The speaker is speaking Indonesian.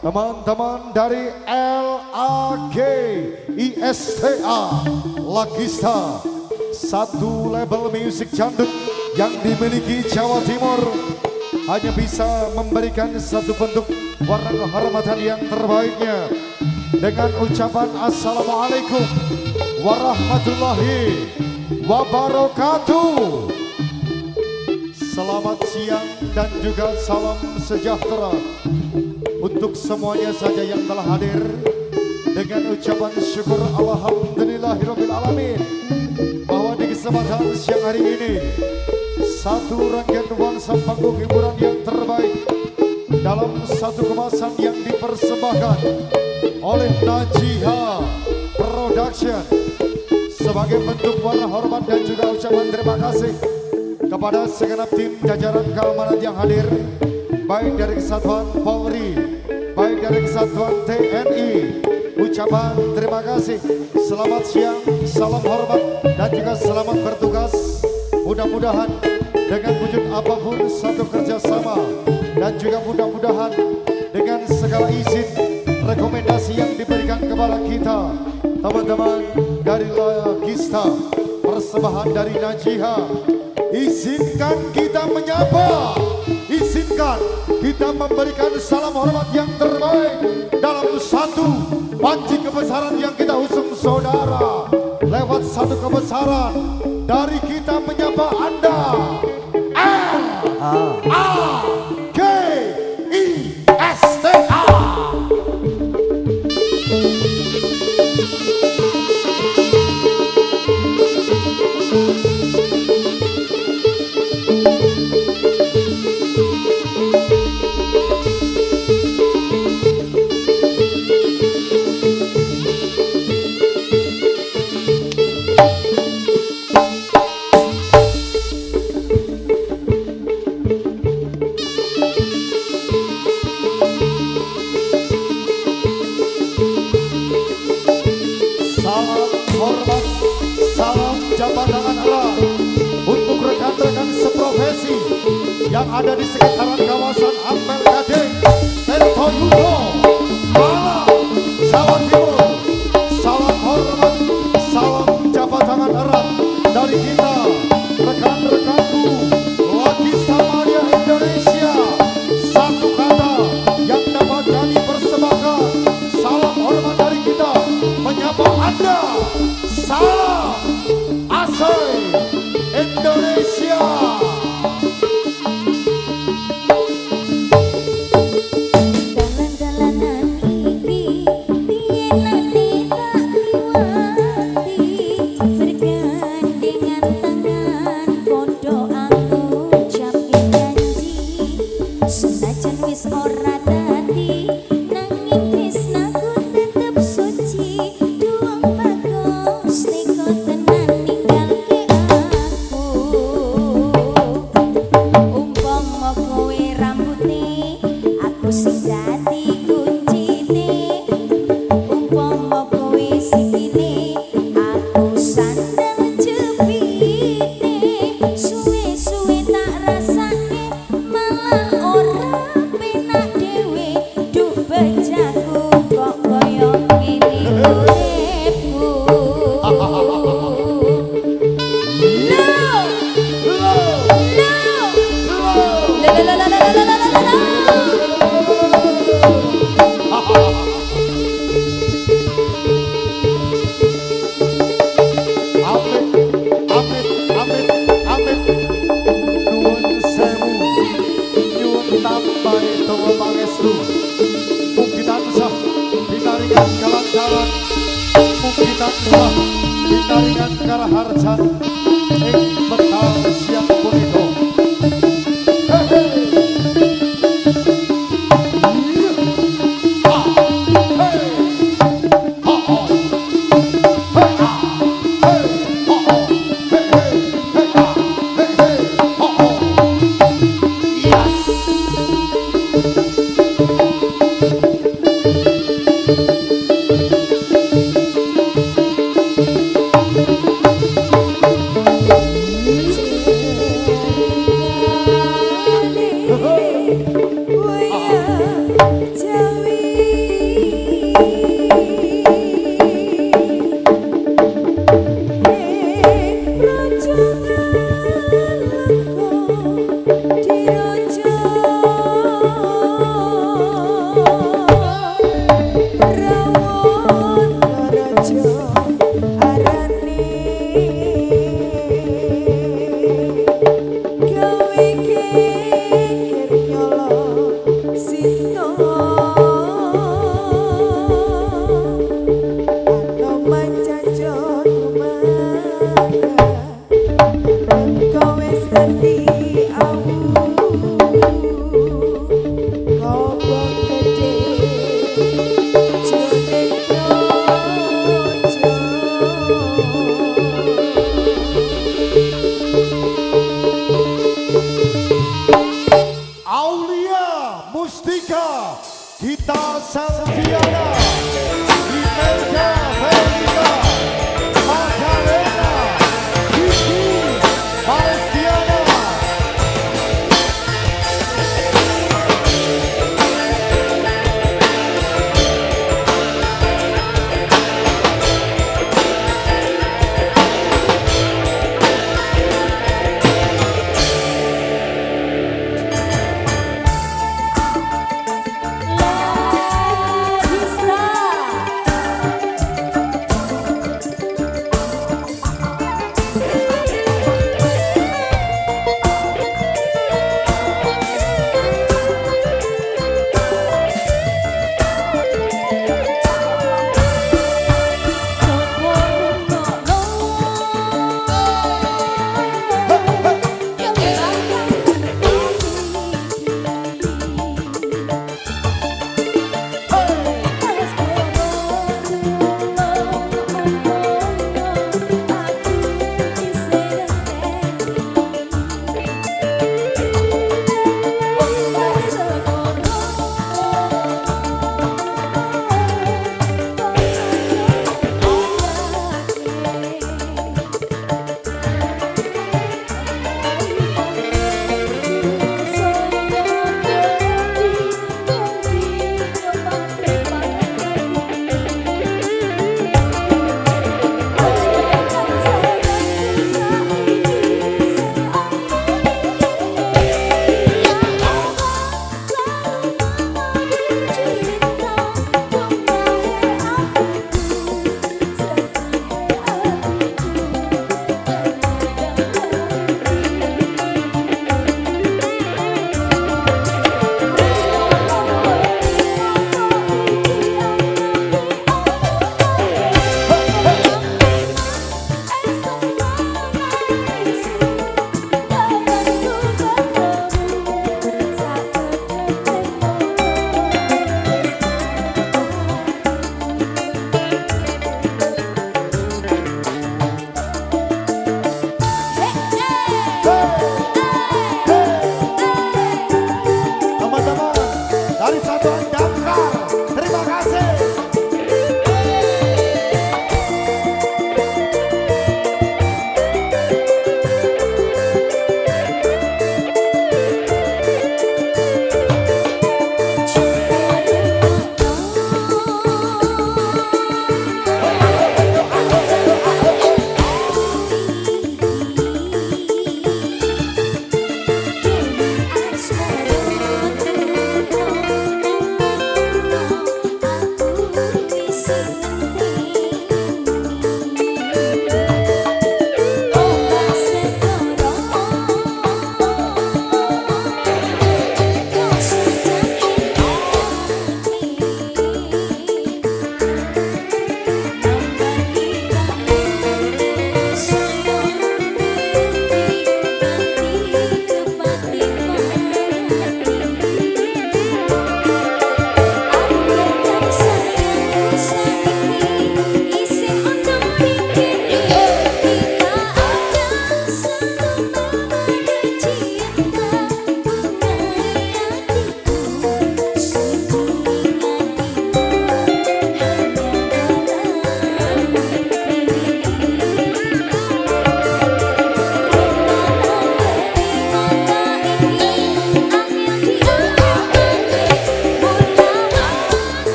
Teman-teman dari LAG ISTA Lagista. Satu label musik jandut yang dimiliki Jawa Timur. Hanya bisa memberikan satu bentuk warna kehormatan yang terbaiknya. Dengan ucapan Assalamualaikum warahmatullahi wabarakatuh. Selamat siang dan juga salam sejahtera untuk semuanya saja yang telah hadir dengan ucapan syukur Alhamdulillahirabbil alamin bahwa di kesempatan siang hari ini satu rangkaian nuansa panggung hiburan yang terbaik dalam satu kemasan yang dipersembahkan oleh Najiha Production. Sebagai bentuk warna hormat dan juga ucapan terima kasih kepada segenap tim jajaran keamanan yang hadir baik dari kesatuan Polri, baik dari kesatuan TNI. Ucapan terima kasih, selamat siang, salam hormat, dan juga selamat bertugas. Mudah-mudahan dengan wujud apa pun satu kerjasama dan juga mudah-mudahan dengan segala izin rekomendasi yang diberikan kepada kita teman-teman dari Lagista persembahan dari Najiha izinkan kita menyapa kita memberikan salam hormat yang terbaik dalam satu panci kebesaran yang kita usung saudara. Lewat satu kebesaran dari kita menyapa Anda ada di sekitaran kawasan Ampel Gading, Telto Yudo, telah dinaringan Karaharjan